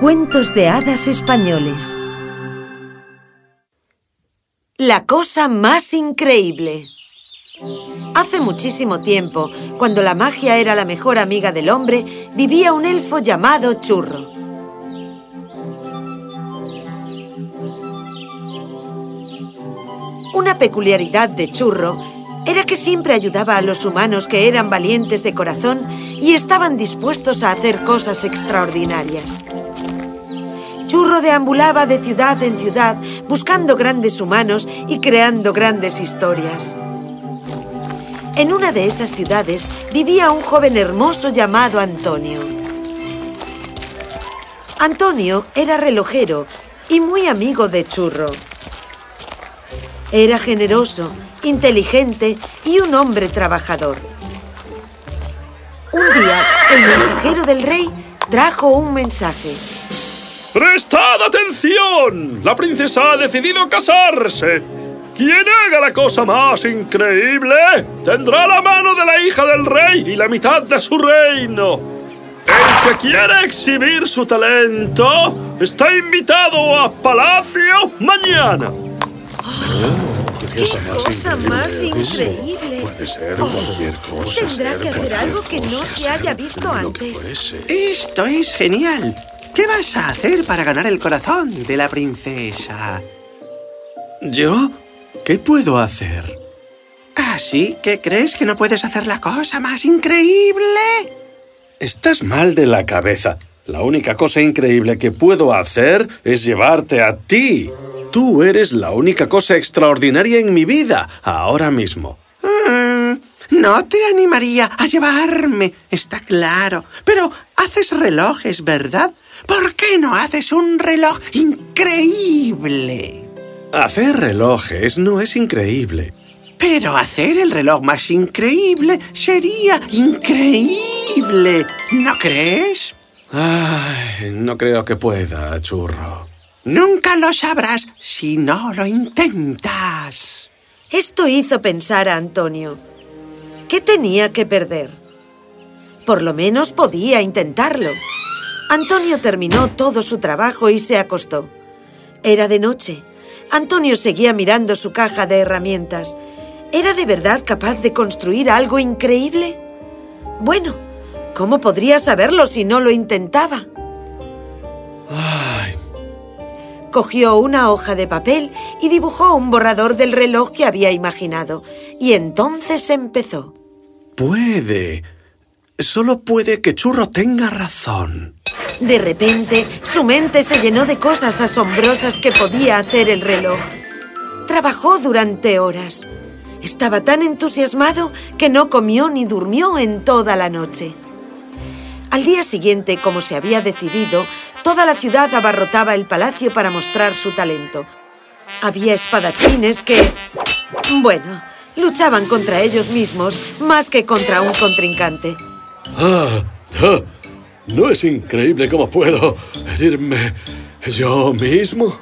Cuentos de hadas españoles La cosa más increíble Hace muchísimo tiempo, cuando la magia era la mejor amiga del hombre, vivía un elfo llamado Churro. Una peculiaridad de Churro era que siempre ayudaba a los humanos que eran valientes de corazón y estaban dispuestos a hacer cosas extraordinarias. Churro deambulaba de ciudad en ciudad buscando grandes humanos y creando grandes historias. En una de esas ciudades vivía un joven hermoso llamado Antonio. Antonio era relojero y muy amigo de Churro. Era generoso, inteligente y un hombre trabajador. Un día, el mensajero del rey trajo un mensaje. ¡Prestad atención! La princesa ha decidido casarse. Quien haga la cosa más increíble tendrá la mano de la hija del rey y la mitad de su reino. El que quiera exhibir su talento está invitado a palacio mañana. ¡Qué cosa más increíble! Puede ser cualquier cosa. Tendrá que hacer algo que no se haya visto antes. Esto es genial. ¿Qué vas a hacer para ganar el corazón de la princesa? ¿Yo? ¿Qué puedo hacer? ¿Así que crees que no puedes hacer la cosa más increíble? Estás mal de la cabeza. La única cosa increíble que puedo hacer es llevarte a ti. Tú eres la única cosa extraordinaria en mi vida, ahora mismo. Mm, no te animaría a llevarme, está claro. Pero haces relojes, ¿verdad? ¿Por qué no haces un reloj increíble? Hacer relojes no es increíble. Pero hacer el reloj más increíble sería increíble, ¿no crees? Ay, no creo que pueda, churro. Nunca lo sabrás si no lo intentas. Esto hizo pensar a Antonio. ¿Qué tenía que perder? Por lo menos podía intentarlo. Antonio terminó todo su trabajo y se acostó. Era de noche. Antonio seguía mirando su caja de herramientas. ¿Era de verdad capaz de construir algo increíble? Bueno, ¿cómo podría saberlo si no lo intentaba? Cogió una hoja de papel y dibujó un borrador del reloj que había imaginado. Y entonces empezó. puede. Solo puede que Churro tenga razón. De repente, su mente se llenó de cosas asombrosas que podía hacer el reloj. Trabajó durante horas. Estaba tan entusiasmado que no comió ni durmió en toda la noche. Al día siguiente, como se había decidido, toda la ciudad abarrotaba el palacio para mostrar su talento. Había espadachines que... Bueno, luchaban contra ellos mismos más que contra un contrincante. Ah, ah, ¿No es increíble cómo puedo herirme yo mismo?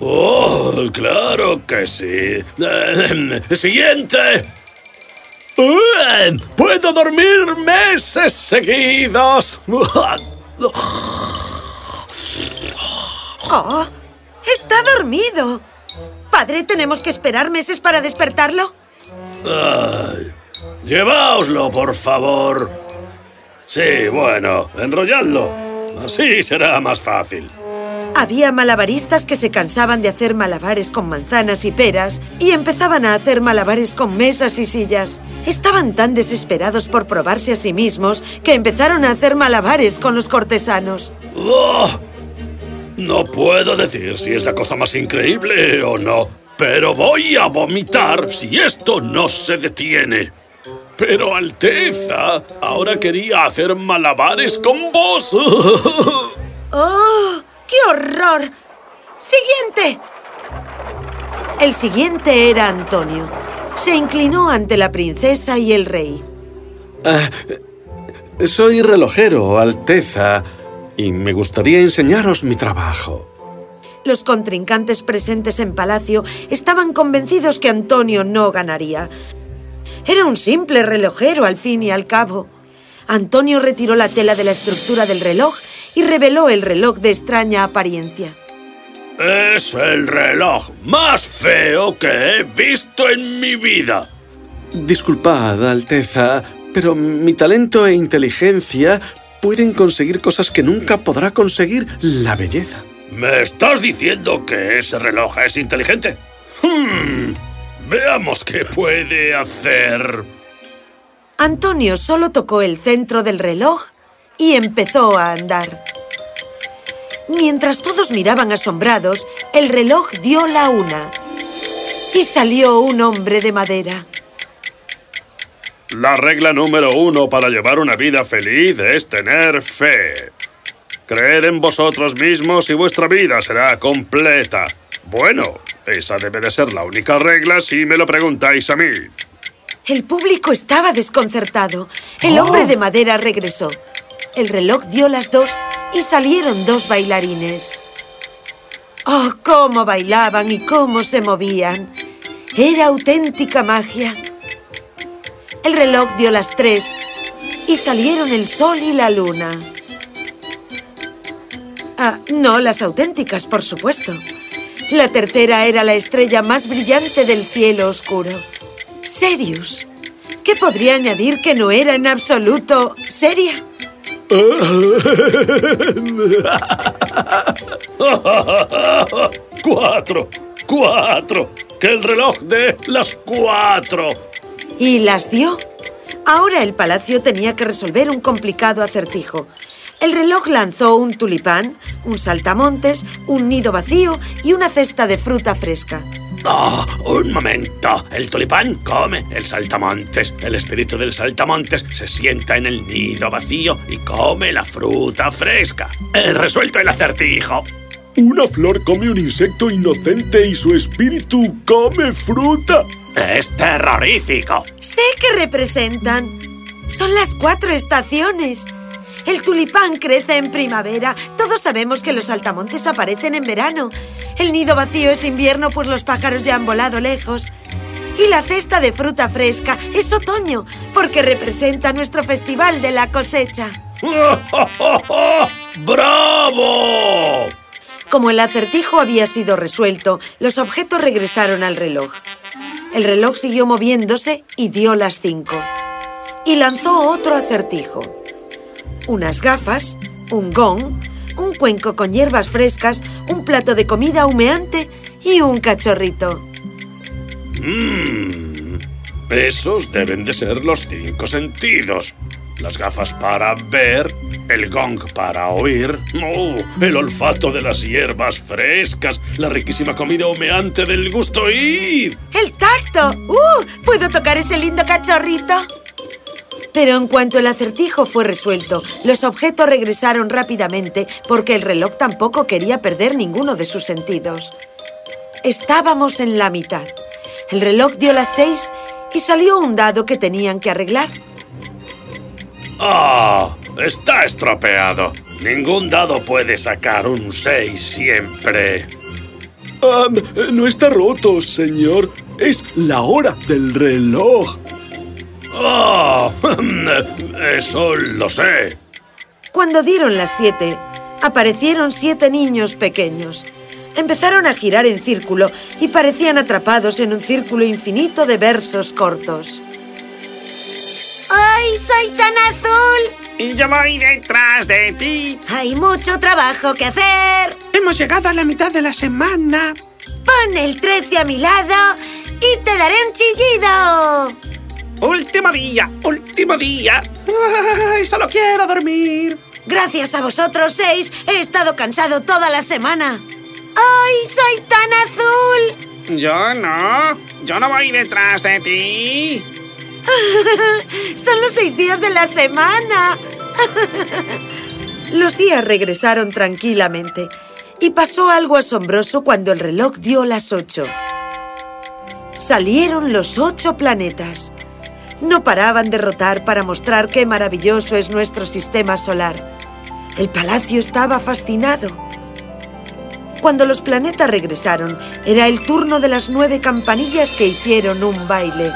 ¡Oh, claro que sí! Eh, ¡Siguiente! Eh, ¡Puedo dormir meses seguidos! ¡Oh! ¡Está dormido! Padre, ¿tenemos que esperar meses para despertarlo? Ay, ¡Lleváoslo, por favor! Sí, bueno, enrolladlo. Así será más fácil. Había malabaristas que se cansaban de hacer malabares con manzanas y peras y empezaban a hacer malabares con mesas y sillas. Estaban tan desesperados por probarse a sí mismos que empezaron a hacer malabares con los cortesanos. ¡Oh! No puedo decir si es la cosa más increíble o no, pero voy a vomitar si esto no se detiene. Pero Alteza, ahora quería hacer malabares con vos. ¡Oh! ¡Qué horror! ¡Siguiente! El siguiente era Antonio. Se inclinó ante la princesa y el rey. Ah, soy relojero, Alteza, y me gustaría enseñaros mi trabajo. Los contrincantes presentes en palacio estaban convencidos que Antonio no ganaría. Era un simple relojero al fin y al cabo. Antonio retiró la tela de la estructura del reloj y reveló el reloj de extraña apariencia. Es el reloj más feo que he visto en mi vida. Disculpad, Alteza, pero mi talento e inteligencia pueden conseguir cosas que nunca podrá conseguir la belleza. ¿Me estás diciendo que ese reloj es inteligente? Hmm, veamos qué puede hacer. Antonio solo tocó el centro del reloj y empezó a andar. Mientras todos miraban asombrados, el reloj dio la una. Y salió un hombre de madera. La regla número uno para llevar una vida feliz es tener fe. Creed en vosotros mismos y vuestra vida será completa. Bueno, esa debe de ser la única regla si me lo preguntáis a mí. El público estaba desconcertado. El hombre de madera regresó. El reloj dio las dos y salieron dos bailarines. ¡Oh, cómo bailaban y cómo se movían! Era auténtica magia. El reloj dio las tres y salieron el sol y la luna. Ah, no las auténticas, por supuesto. La tercera era la estrella más brillante del cielo oscuro. Sirius. ¿Qué podría añadir que no era en absoluto seria? ¡Cuatro! ¡Cuatro! ¡Que el reloj dé las cuatro! Y las dio. Ahora el palacio tenía que resolver un complicado acertijo. El reloj lanzó un tulipán, un saltamontes, un nido vacío y una cesta de fruta fresca. ¡Ah! un momento. El tulipán come el saltamontes. El espíritu del saltamontes se sienta en el nido vacío y come la fruta fresca. He resuelto el acertijo. Una flor come un insecto inocente y su espíritu come fruta. Es terrorífico. Sé que representan. Son las cuatro estaciones. El tulipán crece en primavera. Todos sabemos que los saltamontes aparecen en verano. El nido vacío es invierno, pues los pájaros ya han volado lejos. Y la cesta de fruta fresca es otoño, porque representa nuestro festival de la cosecha. ¡Bravo! Como el acertijo había sido resuelto, los objetos regresaron al reloj. El reloj siguió moviéndose y dio las cinco. Y lanzó otro acertijo unas gafas, un gong, un cuenco con hierbas frescas, un plato de comida humeante y un cachorrito. Mmm. Esos deben de ser los cinco sentidos. Las gafas para ver, el gong para oír, oh, el olfato de las hierbas frescas, la riquísima comida humeante del gusto y... ¡El tacto! ¡Uh! ¿Puedo tocar ese lindo cachorrito? Pero en cuanto el acertijo fue resuelto, los objetos regresaron rápidamente porque el reloj tampoco quería perder ninguno de sus sentidos. Estábamos en la mitad. El reloj dio las seis y salió un dado que tenían que arreglar. ¡Ah! está estropeado. Ningún dado puede sacar un seis siempre. no está roto, señor. Es la hora del reloj. ¡Oh! Eso lo sé. Cuando dieron las siete, aparecieron siete niños pequeños. Empezaron a girar en círculo y parecían atrapados en un círculo infinito de versos cortos. ¡Ay, soy tan azul! Y yo voy detrás de ti. Hay mucho trabajo que hacer. Hemos llegado a la mitad de la semana. Pon el 13 a mi lado y te daré un chillido. Último día, último día. Ay, solo quiero dormir. Gracias a vosotros seis, he estado cansado toda la semana. ¡Ay, soy tan azul! Yo no. Yo no voy detrás de ti. Son los seis días de la semana. los días regresaron tranquilamente y pasó algo asombroso cuando el reloj dio las ocho. Salieron los ocho planetas no paraban de rotar para mostrar qué maravilloso es nuestro sistema solar. El palacio estaba fascinado. Cuando los planetas regresaron, era el turno de las nueve campanillas que hicieron un baile.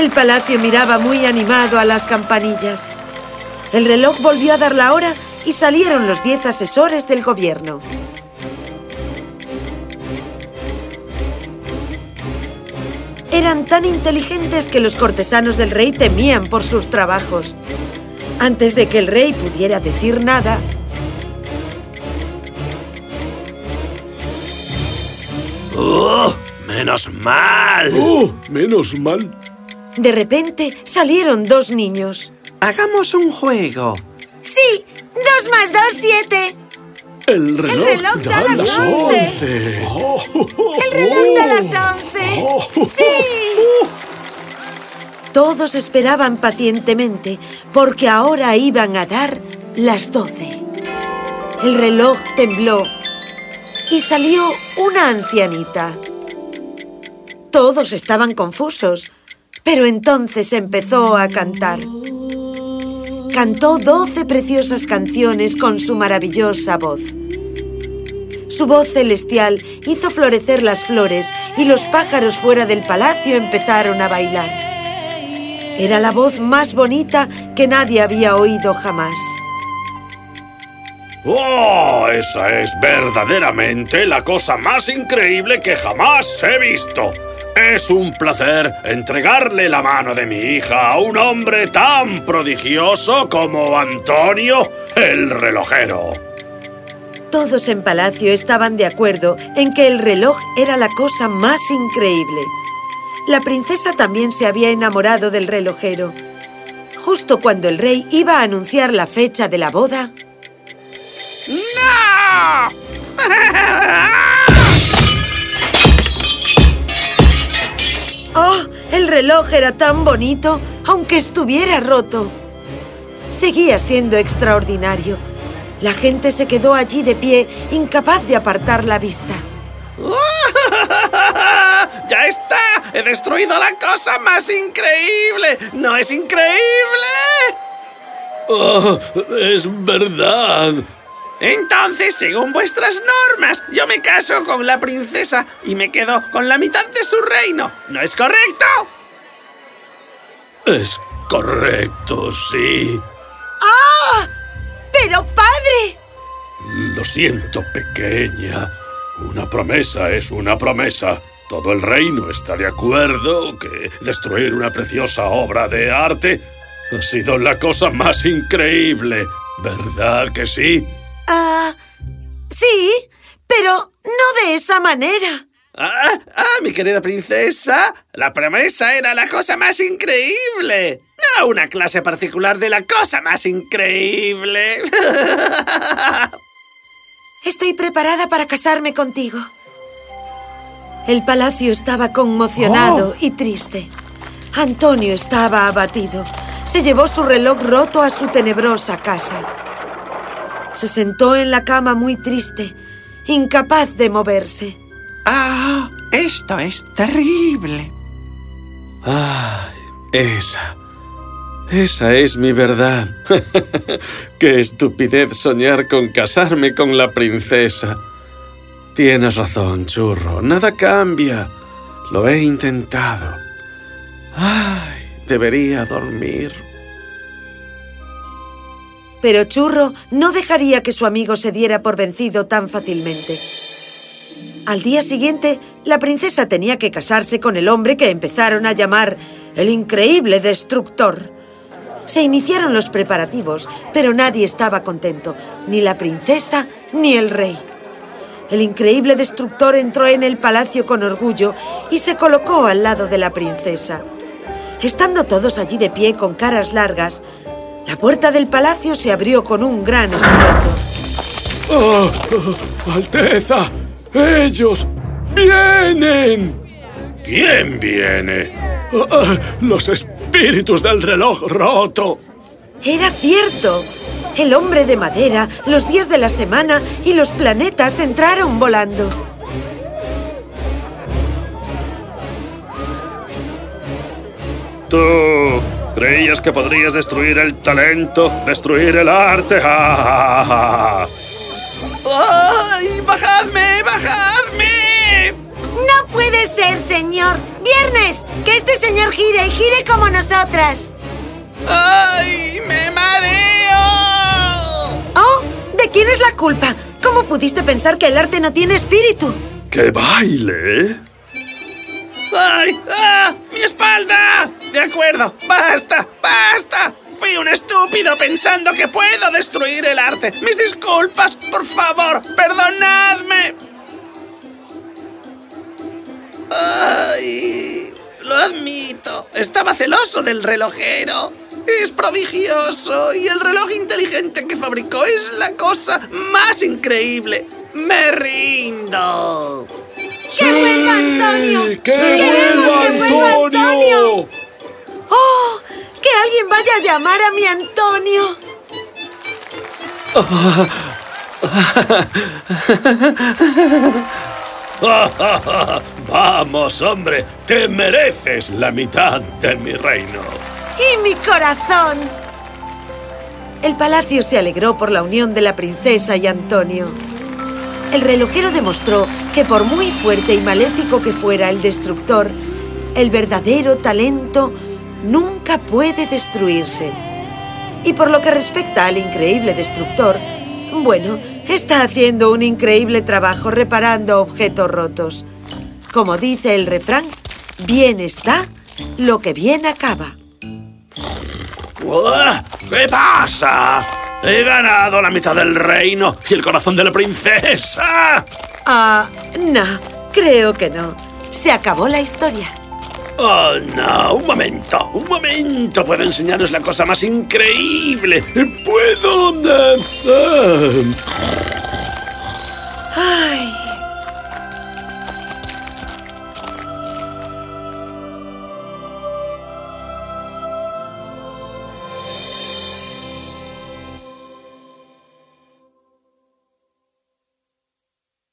El palacio miraba muy animado a las campanillas. El reloj volvió a dar la hora y salieron los diez asesores del gobierno. Eran tan inteligentes que los cortesanos del rey temían por sus trabajos. Antes de que el rey pudiera decir nada, ¡Oh! ¡Menos mal! ¡Oh! Menos mal. De repente salieron dos niños. Hagamos un juego. ¡Sí! ¡Dos más dos, siete! El reloj, reloj da las once. Oh, ¡El reloj da las once! ¡Sí! Todos esperaban pacientemente porque ahora iban a dar las doce. El reloj tembló y salió una ancianita. Todos estaban confusos, pero entonces empezó a cantar. Cantó doce preciosas canciones con su maravillosa voz. Su voz celestial hizo florecer las flores y los pájaros fuera del palacio empezaron a bailar. Era la voz más bonita que nadie había oído jamás. ¡Oh! Esa es verdaderamente la cosa más increíble que jamás he visto. Es un placer entregarle la mano de mi hija a un hombre tan prodigioso como Antonio el relojero. Todos en palacio estaban de acuerdo en que el reloj era la cosa más increíble. La princesa también se había enamorado del relojero. Justo cuando el rey iba a anunciar la fecha de la boda, ¡No! ¡Oh! El reloj era tan bonito, aunque estuviera roto. Seguía siendo extraordinario. La gente se quedó allí de pie, incapaz de apartar la vista. ¡Ya está! ¡He destruido la cosa más increíble! ¿No es increíble? Ah, es verdad. Entonces, según vuestras normas, yo me caso con la princesa y me quedo con la mitad de su reino. ¿No es correcto? Es correcto, sí. ¡Ah! ¡Pero padre! Lo siento, pequeña. Una promesa es una promesa. Todo el reino está de acuerdo que destruir una preciosa obra de arte ha sido la cosa más increíble. ¿Verdad que sí? Ah, sí, pero no de esa manera. Ah, ah, mi querida princesa, la promesa era la cosa más increíble. No una clase particular de la cosa más increíble. Estoy preparada para casarme contigo. El palacio estaba conmocionado y triste. Antonio estaba abatido. Se llevó su reloj roto a su tenebrosa casa. Se sentó en la cama muy triste, incapaz de moverse. Ah, esto es terrible. ¡Ay! Esa. Esa es mi verdad. Qué estupidez soñar con casarme con la princesa. Tienes razón, churro. Nada cambia. Lo he intentado. Ay, debería dormir. Pero Churro no dejaría que su amigo se diera por vencido tan fácilmente. Al día siguiente, la princesa tenía que casarse con el hombre que empezaron a llamar el increíble destructor. Se iniciaron los preparativos, pero nadie estaba contento, ni la princesa ni el rey. El increíble destructor entró en el palacio con orgullo y se colocó al lado de la princesa. Estando todos allí de pie con caras largas, la puerta del palacio se abrió con un gran estruendo. Ah, ¡Alteza! ¡Ellos vienen! ¿Quién viene? Ah, ah, ¡Los espíritus del reloj roto! Era cierto. El hombre de madera, los días de la semana y los planetas entraron volando. Tú creías que podrías destruir el talento, destruir el arte. ¡Ja, ja, ja, ja! ¡Ay! ¡Bajadme! ¡Bajadme! ¡No puede puede ser, señor! ¡Viernes! ¡Que este señor gire y gire como nosotras! ¡Ay! ¡Me mareo! ¡Oh! ¿De quién es la culpa? ¿Cómo pudiste pensar que el arte no tiene espíritu? ¡Que baile! ¡Ay! ¡Ah! ¡Mi espalda! De acuerdo, basta, basta. Fui un estúpido pensando que puedo destruir el arte. Mis disculpas, por favor, perdonadme. ¡Ay! Lo admito, estaba celoso del relojero. Es prodigioso y el reloj inteligente que fabricó es la cosa más increíble. Me rindo. ¡Que vuelva Antonio! ¡Que ¡Queremos vuelva que vuelva Antonio! ¡Oh! ¡Que alguien vaya a llamar a mi Antonio! Vamos, hombre, te mereces la mitad de mi reino. ¡Y mi corazón! El palacio se alegró por la unión de la princesa y Antonio. El relojero demostró que por muy fuerte y maléfico que fuera el destructor, el verdadero talento nunca puede destruirse. Y por lo que respecta al increíble destructor, bueno, está haciendo un increíble trabajo reparando objetos rotos. Como dice el refrán, bien está lo que bien acaba. ¿Qué pasa? He ganado la mitad del reino y el corazón de la princesa. Ah, no, creo que no. Se acabó la historia. Oh, no, un momento, un momento. Puedo enseñaros la cosa más increíble. Puedo...